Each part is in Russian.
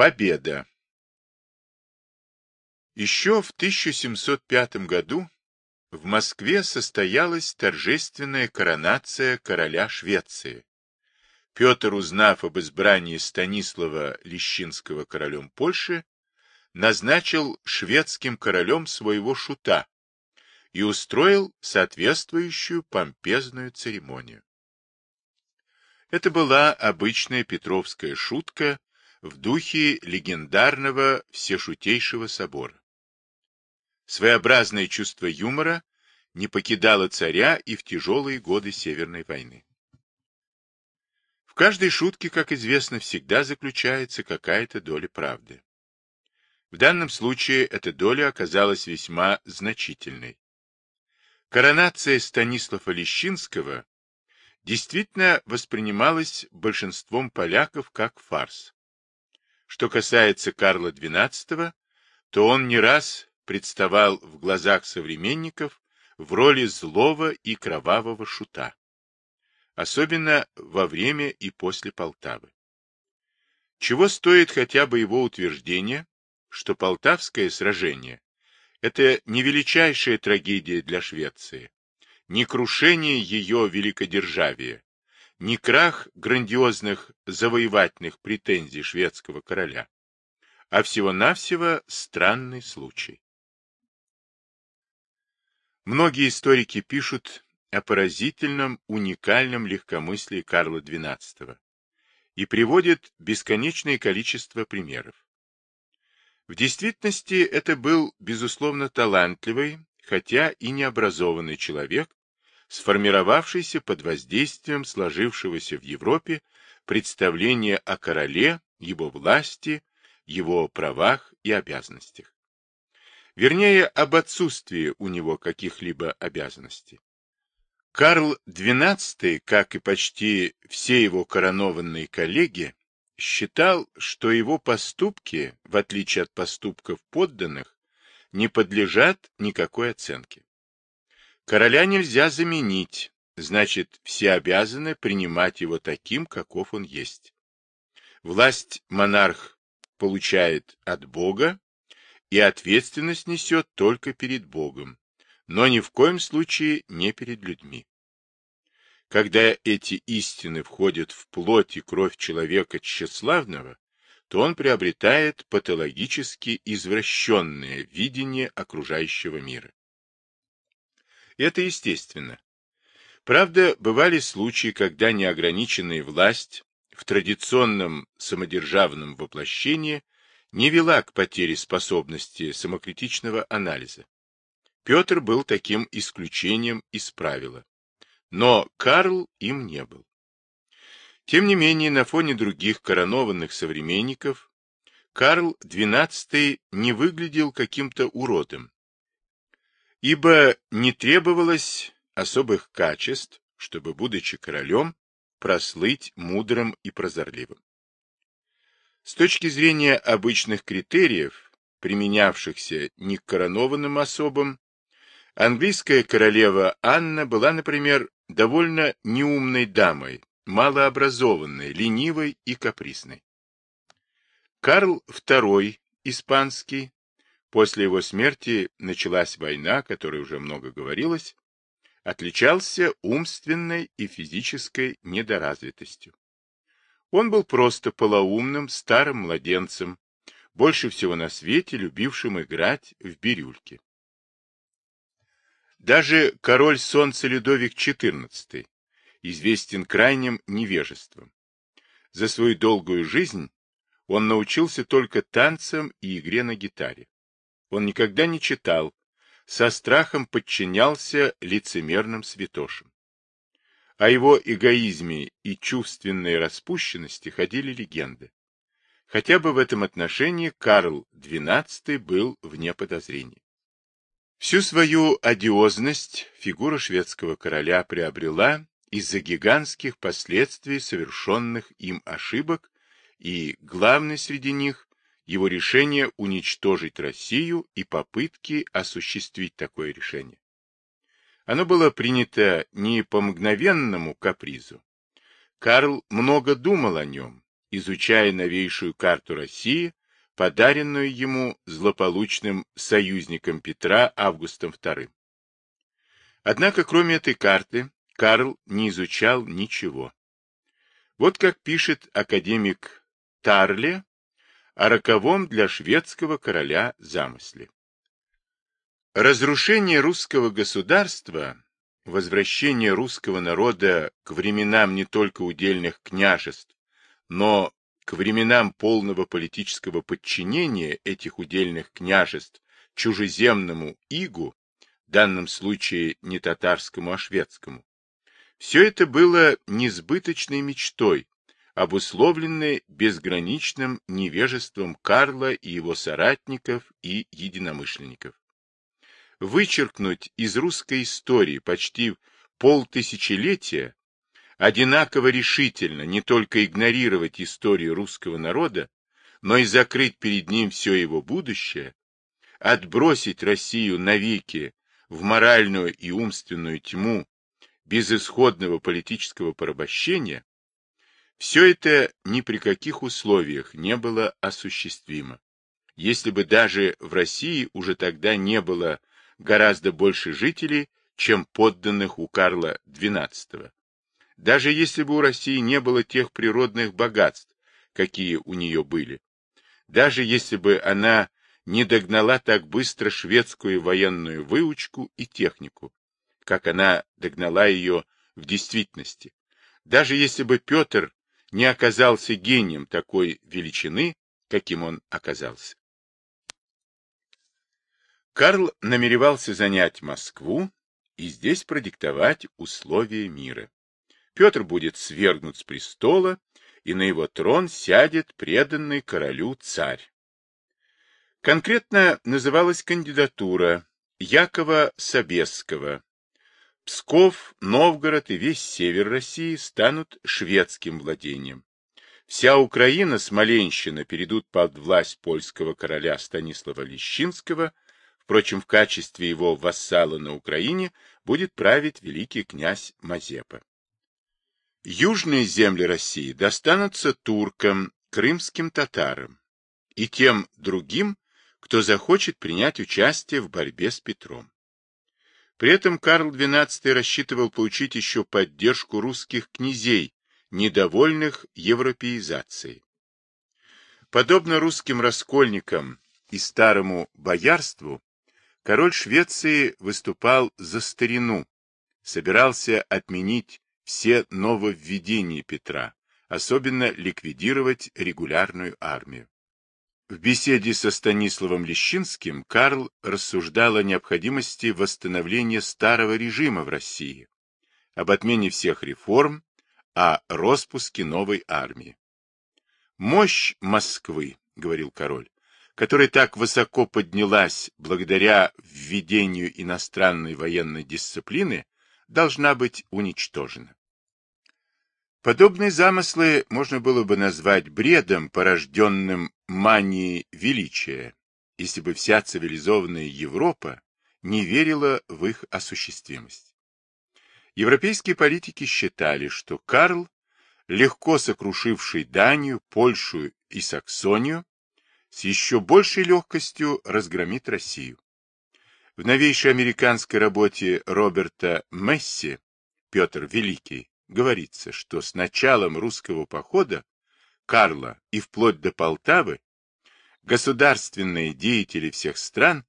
Победа Еще в 1705 году в Москве состоялась торжественная коронация короля Швеции. Петр, узнав об избрании Станислава Лещинского королем Польши, назначил шведским королем своего шута и устроил соответствующую помпезную церемонию. Это была обычная петровская шутка в духе легендарного Всешутейшего собора. Своеобразное чувство юмора не покидало царя и в тяжелые годы Северной войны. В каждой шутке, как известно, всегда заключается какая-то доля правды. В данном случае эта доля оказалась весьма значительной. Коронация Станислава Лещинского действительно воспринималась большинством поляков как фарс. Что касается Карла XII, то он не раз представал в глазах современников в роли злого и кровавого шута, особенно во время и после Полтавы. Чего стоит хотя бы его утверждение, что Полтавское сражение – это не величайшая трагедия для Швеции, не крушение ее великодержавия, не крах грандиозных завоевательных претензий шведского короля, а всего-навсего странный случай. Многие историки пишут о поразительном, уникальном легкомыслии Карла XII и приводят бесконечное количество примеров. В действительности это был, безусловно, талантливый, хотя и необразованный человек, сформировавшийся под воздействием сложившегося в Европе представления о короле, его власти, его правах и обязанностях. Вернее, об отсутствии у него каких-либо обязанностей. Карл XII, как и почти все его коронованные коллеги, считал, что его поступки, в отличие от поступков подданных, не подлежат никакой оценке. Короля нельзя заменить, значит, все обязаны принимать его таким, каков он есть. Власть монарх получает от Бога и ответственность несет только перед Богом, но ни в коем случае не перед людьми. Когда эти истины входят в плоть и кровь человека тщеславного, то он приобретает патологически извращенное видение окружающего мира. Это естественно. Правда, бывали случаи, когда неограниченная власть в традиционном самодержавном воплощении не вела к потере способности самокритичного анализа. Петр был таким исключением из правила но Карл им не был. Тем не менее, на фоне других коронованных современников Карл XII не выглядел каким-то уродом, ибо не требовалось особых качеств, чтобы, будучи королем, прослыть мудрым и прозорливым. С точки зрения обычных критериев, применявшихся не к коронованным особам, английская королева Анна была, например, довольно неумной дамой, малообразованной, ленивой и капризной. Карл II, испанский, после его смерти началась война, о которой уже много говорилось, отличался умственной и физической недоразвитостью. Он был просто полоумным старым младенцем, больше всего на свете любившим играть в бирюльки. Даже король солнца Людовик XIV известен крайним невежеством. За свою долгую жизнь он научился только танцам и игре на гитаре. Он никогда не читал, со страхом подчинялся лицемерным святошам. О его эгоизме и чувственной распущенности ходили легенды. Хотя бы в этом отношении Карл XII был вне подозрений. Всю свою одиозность фигура шведского короля приобрела из-за гигантских последствий совершенных им ошибок и, главной среди них, его решение уничтожить Россию и попытки осуществить такое решение. Оно было принято не по мгновенному капризу. Карл много думал о нем изучая новейшую карту России, подаренную ему злополучным союзником Петра Августом II. Однако, кроме этой карты, Карл не изучал ничего. Вот как пишет академик Тарле о роковом для шведского короля замысле. Разрушение русского государства, возвращение русского народа к временам не только удельных княжеств, но к временам полного политического подчинения этих удельных княжеств чужеземному игу, в данном случае не татарскому, а шведскому, все это было несбыточной мечтой, обусловленной безграничным невежеством Карла и его соратников и единомышленников. Вычеркнуть из русской истории почти полтысячелетия, одинаково решительно не только игнорировать историю русского народа, но и закрыть перед ним все его будущее, отбросить Россию навеки в моральную и умственную тьму безысходного политического порабощения, все это ни при каких условиях не было осуществимо. Если бы даже в России уже тогда не было гораздо больше жителей, чем подданных у Карла XII. Даже если бы у России не было тех природных богатств, какие у нее были. Даже если бы она не догнала так быстро шведскую военную выучку и технику, как она догнала ее в действительности. Даже если бы Петр не оказался гением такой величины, каким он оказался. Карл намеревался занять Москву и здесь продиктовать условия мира. Петр будет свергнут с престола, и на его трон сядет преданный королю царь. Конкретно называлась кандидатура Якова Собесского, Псков, Новгород и весь север России станут шведским владением. Вся Украина, Смоленщина перейдут под власть польского короля Станислава Лещинского, впрочем, в качестве его вассала на Украине будет править великий князь Мазепа. Южные земли России достанутся туркам, крымским татарам и тем другим, кто захочет принять участие в борьбе с Петром. При этом Карл XII рассчитывал получить еще поддержку русских князей, недовольных европеизацией. Подобно русским раскольникам и старому боярству, король Швеции выступал за старину, собирался отменить все нововведения Петра, особенно ликвидировать регулярную армию. В беседе со Станиславом Лещинским Карл рассуждал о необходимости восстановления старого режима в России, об отмене всех реформ, о распуске новой армии. «Мощь Москвы», — говорил король, которая так высоко поднялась благодаря введению иностранной военной дисциплины, должна быть уничтожена. Подобные замыслы можно было бы назвать бредом, порожденным манией величия, если бы вся цивилизованная Европа не верила в их осуществимость. Европейские политики считали, что Карл, легко сокрушивший Данию, Польшу и Саксонию, с еще большей легкостью разгромит Россию. В новейшей американской работе Роберта Месси «Петр Великий» говорится, что с началом русского похода Карла и вплоть до Полтавы государственные деятели всех стран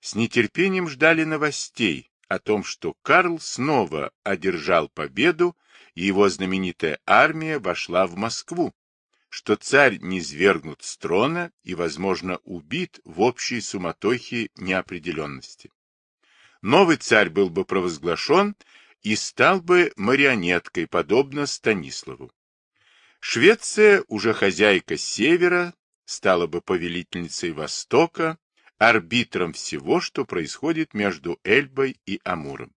с нетерпением ждали новостей о том, что Карл снова одержал победу, и его знаменитая армия вошла в Москву, что царь не свергнут с трона и, возможно, убит в общей суматохе неопределенности. Новый царь был бы провозглашен и стал бы марионеткой, подобно Станиславу. Швеция, уже хозяйка севера, стала бы повелительницей Востока, арбитром всего, что происходит между Эльбой и Амуром.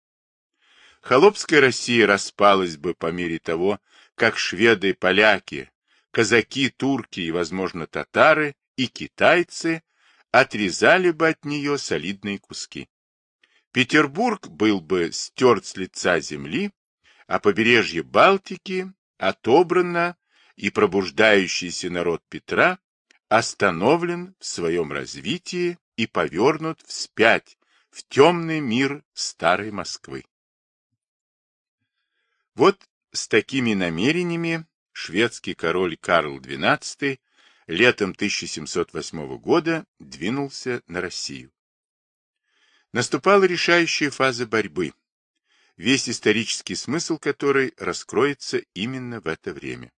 Холопская Россия распалась бы по мере того, как шведы, поляки, казаки, турки и, возможно, татары и китайцы отрезали бы от нее солидные куски. Петербург был бы стерт с лица земли, а побережье Балтики отобрано и пробуждающийся народ Петра остановлен в своем развитии и повернут вспять в темный мир старой Москвы. Вот с такими намерениями шведский король Карл XII летом 1708 года двинулся на Россию. Наступала решающая фаза борьбы, весь исторический смысл которой раскроется именно в это время.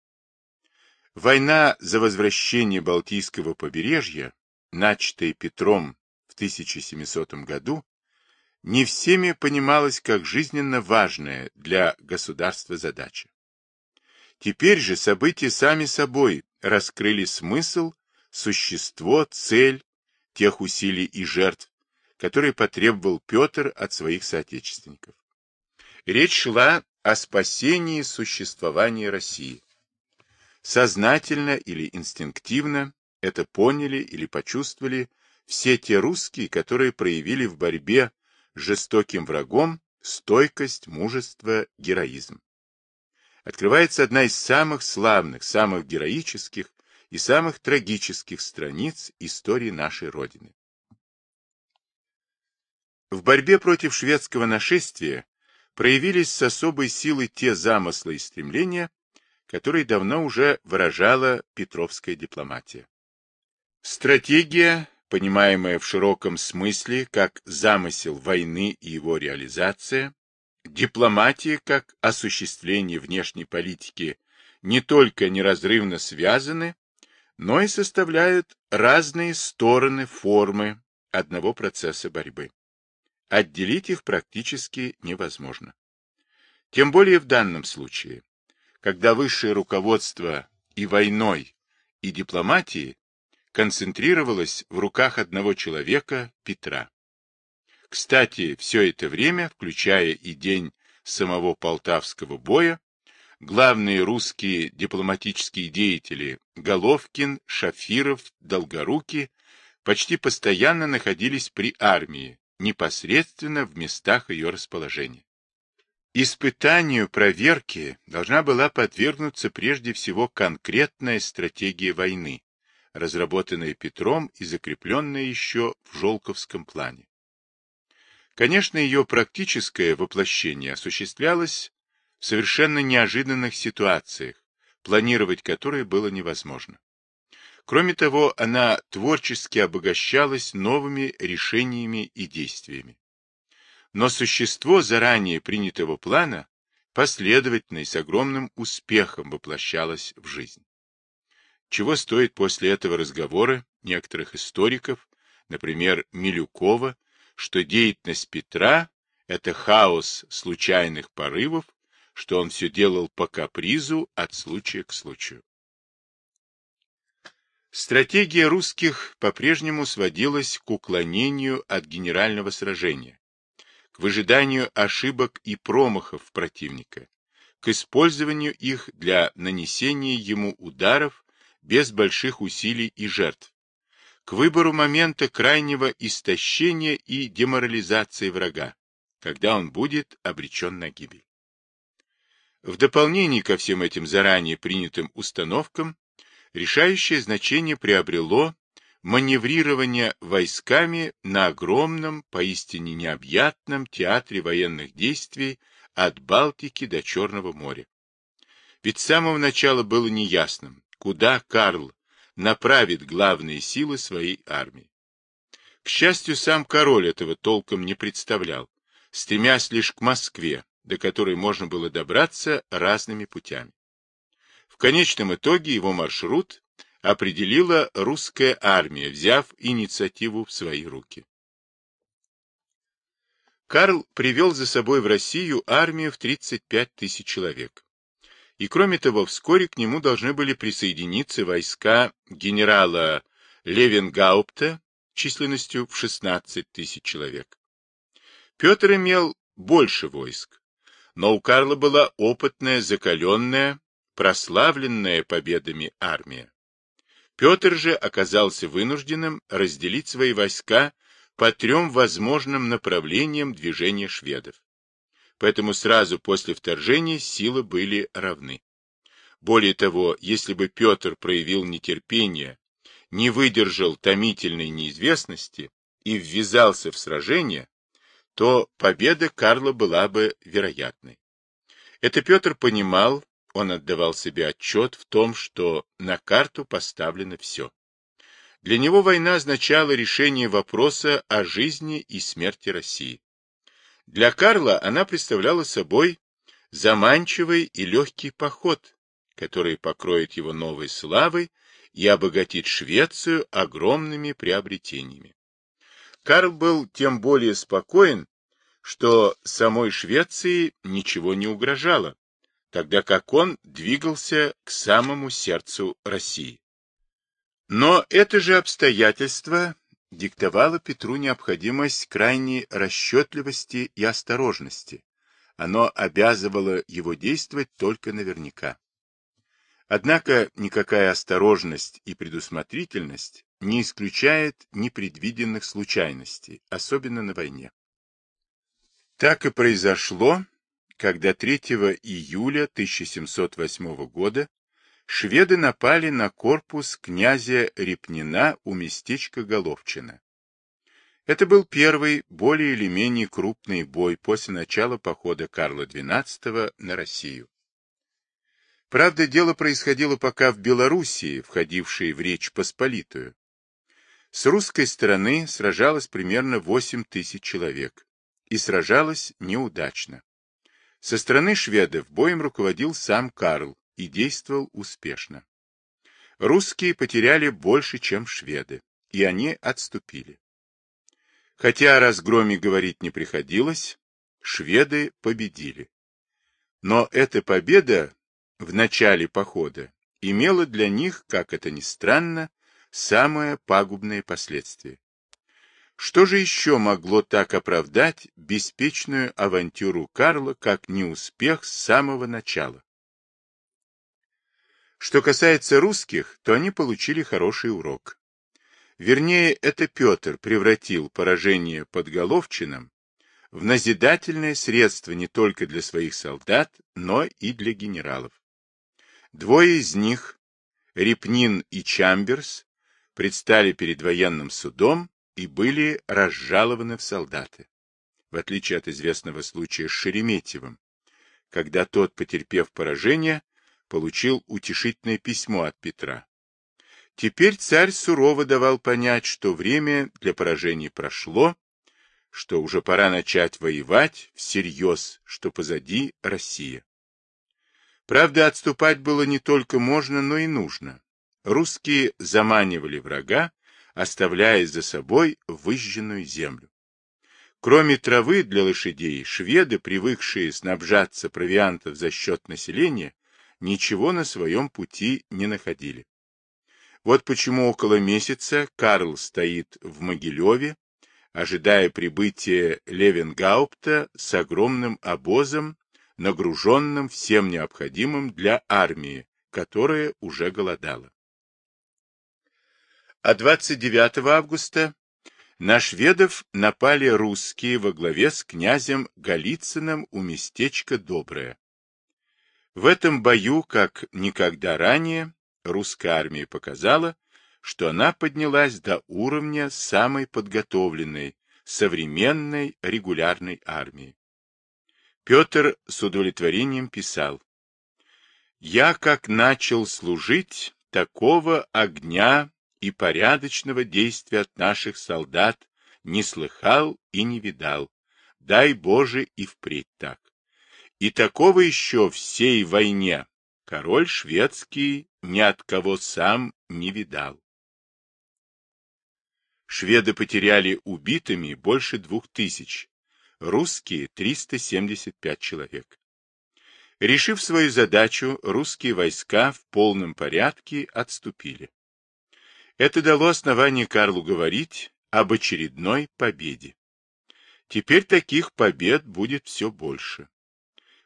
Война за возвращение Балтийского побережья, начатая Петром в 1700 году, не всеми понималась как жизненно важная для государства задача. Теперь же события сами собой раскрыли смысл, существо, цель тех усилий и жертв, которые потребовал Петр от своих соотечественников. Речь шла о спасении существования России. Сознательно или инстинктивно это поняли или почувствовали все те русские, которые проявили в борьбе с жестоким врагом стойкость, мужество, героизм. Открывается одна из самых славных, самых героических и самых трагических страниц истории нашей Родины. В борьбе против шведского нашествия проявились с особой силой те замыслы и стремления, которые давно уже выражала петровская дипломатия. Стратегия, понимаемая в широком смысле как замысел войны и его реализация, дипломатия как осуществление внешней политики не только неразрывно связаны, но и составляют разные стороны формы одного процесса борьбы. Отделить их практически невозможно. Тем более в данном случае, когда высшее руководство и войной, и дипломатией концентрировалось в руках одного человека, Петра. Кстати, все это время, включая и день самого Полтавского боя, главные русские дипломатические деятели Головкин, Шафиров, Долгоруки почти постоянно находились при армии, непосредственно в местах ее расположения. Испытанию проверки должна была подвергнуться прежде всего конкретная стратегия войны, разработанная Петром и закрепленная еще в Жолковском плане. Конечно, ее практическое воплощение осуществлялось в совершенно неожиданных ситуациях, планировать которые было невозможно. Кроме того, она творчески обогащалась новыми решениями и действиями. Но существо заранее принятого плана последовательно и с огромным успехом воплощалось в жизнь. Чего стоит после этого разговора некоторых историков, например, Милюкова, что деятельность Петра – это хаос случайных порывов, что он все делал по капризу от случая к случаю. Стратегия русских по-прежнему сводилась к уклонению от генерального сражения, к выжиданию ошибок и промахов противника, к использованию их для нанесения ему ударов без больших усилий и жертв, к выбору момента крайнего истощения и деморализации врага, когда он будет обречен на гибель. В дополнение ко всем этим заранее принятым установкам, решающее значение приобрело маневрирование войсками на огромном, поистине необъятном театре военных действий от Балтики до Черного моря. Ведь с самого начала было неясным, куда Карл направит главные силы своей армии. К счастью, сам король этого толком не представлял, стремясь лишь к Москве, до которой можно было добраться разными путями. Конечном итоге его маршрут определила русская армия, взяв инициативу в свои руки. Карл привел за собой в Россию армию в 35 тысяч человек. И кроме того, вскоре к нему должны были присоединиться войска генерала Левенгаупта численностью в 16 тысяч человек. Петр имел больше войск, но у Карла была опытная, закаленная, прославленная победами армия. Петр же оказался вынужденным разделить свои войска по трем возможным направлениям движения шведов. Поэтому сразу после вторжения силы были равны. Более того, если бы Петр проявил нетерпение, не выдержал томительной неизвестности и ввязался в сражение, то победа Карла была бы вероятной. Это Петр понимал, он отдавал себе отчет в том, что на карту поставлено все. Для него война означала решение вопроса о жизни и смерти России. Для Карла она представляла собой заманчивый и легкий поход, который покроет его новой славой и обогатит Швецию огромными приобретениями. Карл был тем более спокоен, что самой Швеции ничего не угрожало, тогда как он двигался к самому сердцу России. Но это же обстоятельство диктовало Петру необходимость крайней расчетливости и осторожности. Оно обязывало его действовать только наверняка. Однако никакая осторожность и предусмотрительность не исключает непредвиденных случайностей, особенно на войне. Так и произошло, когда 3 июля 1708 года шведы напали на корпус князя Репнина у местечка Головчина. Это был первый, более или менее крупный бой после начала похода Карла XII на Россию. Правда, дело происходило пока в Белоруссии, входившей в Речь Посполитую. С русской стороны сражалось примерно 8 тысяч человек, и сражалось неудачно. Со стороны шведов боем руководил сам Карл и действовал успешно. Русские потеряли больше, чем шведы, и они отступили. Хотя о разгроме говорить не приходилось, шведы победили. Но эта победа в начале похода имела для них, как это ни странно, самое пагубное последствие. Что же еще могло так оправдать беспечную авантюру Карла, как неуспех с самого начала? Что касается русских, то они получили хороший урок. Вернее, это Петр превратил поражение под Головчином в назидательное средство не только для своих солдат, но и для генералов. Двое из них, Репнин и Чамберс, предстали перед военным судом и были разжалованы в солдаты. В отличие от известного случая с Шереметьевым, когда тот, потерпев поражение, получил утешительное письмо от Петра, Теперь царь сурово давал понять, что время для поражений прошло, что уже пора начать воевать всерьез, что позади Россия. Правда, отступать было не только можно, но и нужно. Русские заманивали врага, оставляя за собой выжженную землю. Кроме травы для лошадей, шведы, привыкшие снабжаться провиантов за счет населения, ничего на своем пути не находили. Вот почему около месяца Карл стоит в Могилеве, ожидая прибытия Левенгаупта с огромным обозом, нагруженным всем необходимым для армии, которая уже голодала. А 29 августа на шведов напали русские во главе с князем Голицыным у местечка Доброе. В этом бою, как никогда ранее, русская армия показала, что она поднялась до уровня самой подготовленной, современной регулярной армии. Петр с удовлетворением писал, «Я, как начал служить, такого огня и порядочного действия от наших солдат не слыхал и не видал, дай Боже и впредь так. И такого еще всей войне король шведский ни от кого сам не видал. Шведы потеряли убитыми больше двух тысяч, русские — 375 человек. Решив свою задачу, русские войска в полном порядке отступили. Это дало основание Карлу говорить об очередной победе. Теперь таких побед будет все больше.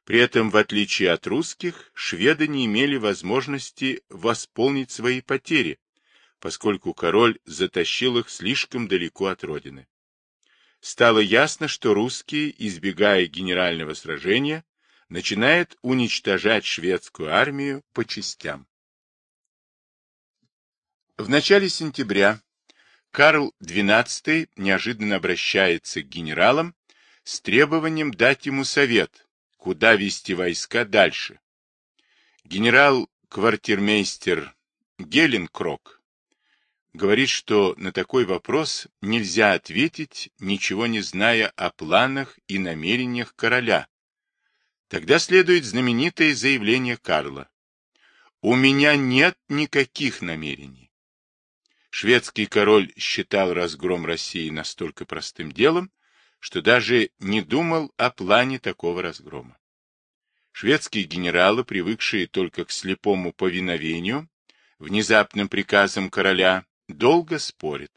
При этом, в отличие от русских, шведы не имели возможности восполнить свои потери, поскольку король затащил их слишком далеко от родины. Стало ясно, что русские, избегая генерального сражения, начинает уничтожать шведскую армию по частям. В начале сентября Карл XII неожиданно обращается к генералам с требованием дать ему совет, куда вести войска дальше. Генерал-квартирмейстер Геленкрок говорит, что на такой вопрос нельзя ответить, ничего не зная о планах и намерениях короля. Тогда следует знаменитое заявление Карла. «У меня нет никаких намерений». Шведский король считал разгром России настолько простым делом, что даже не думал о плане такого разгрома. Шведские генералы, привыкшие только к слепому повиновению, внезапным приказам короля, долго спорят.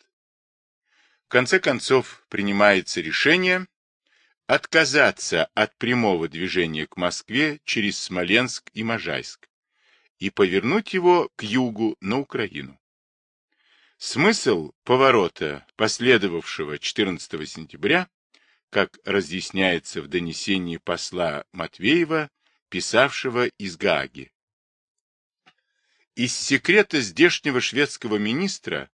В конце концов принимается решение отказаться от прямого движения к Москве через Смоленск и Можайск и повернуть его к югу на Украину. Смысл поворота, последовавшего 14 сентября, как разъясняется в донесении посла Матвеева, писавшего из Гааги, из секрета здешнего шведского министра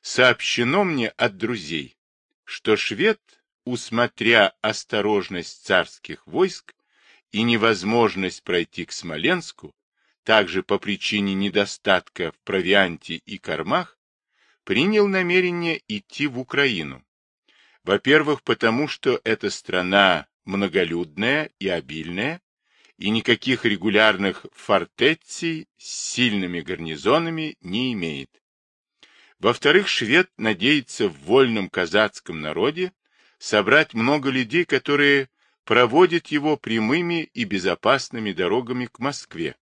сообщено мне от друзей, что швед, усмотря осторожность царских войск и невозможность пройти к Смоленску, также по причине недостатка в провианте и кормах, принял намерение идти в Украину. Во-первых, потому что эта страна многолюдная и обильная, и никаких регулярных фортеций с сильными гарнизонами не имеет. Во-вторых, швед надеется в вольном казацком народе собрать много людей, которые проводят его прямыми и безопасными дорогами к Москве.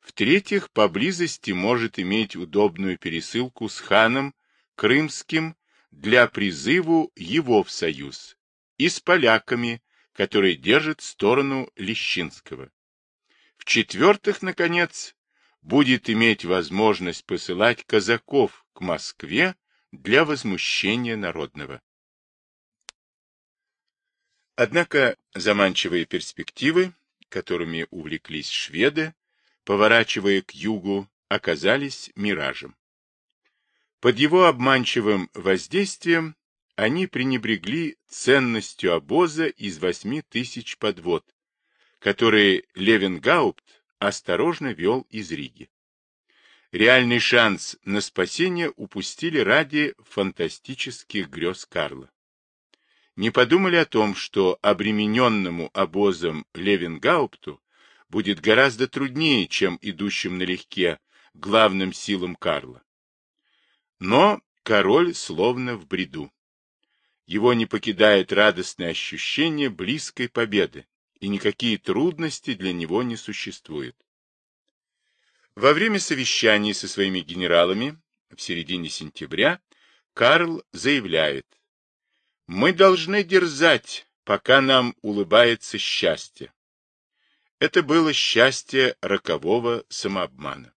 В-третьих, поблизости может иметь удобную пересылку с ханом Крымским для призыву его в союз и с поляками, который держит сторону Лещинского. В-четвертых, наконец, будет иметь возможность посылать казаков к Москве для возмущения народного. Однако заманчивые перспективы, которыми увлеклись шведы, поворачивая к югу, оказались миражем. Под его обманчивым воздействием они пренебрегли ценностью обоза из восьми тысяч подвод, которые Левенгаупт осторожно вел из Риги. Реальный шанс на спасение упустили ради фантастических грез Карла. Не подумали о том, что обремененному обозом Левенгаупту будет гораздо труднее, чем идущим налегке главным силам Карла. Но король словно в бреду. Его не покидает радостное ощущение близкой победы, и никакие трудности для него не существуют. Во время совещаний со своими генералами в середине сентября Карл заявляет, «Мы должны дерзать, пока нам улыбается счастье». Это было счастье рокового самообмана.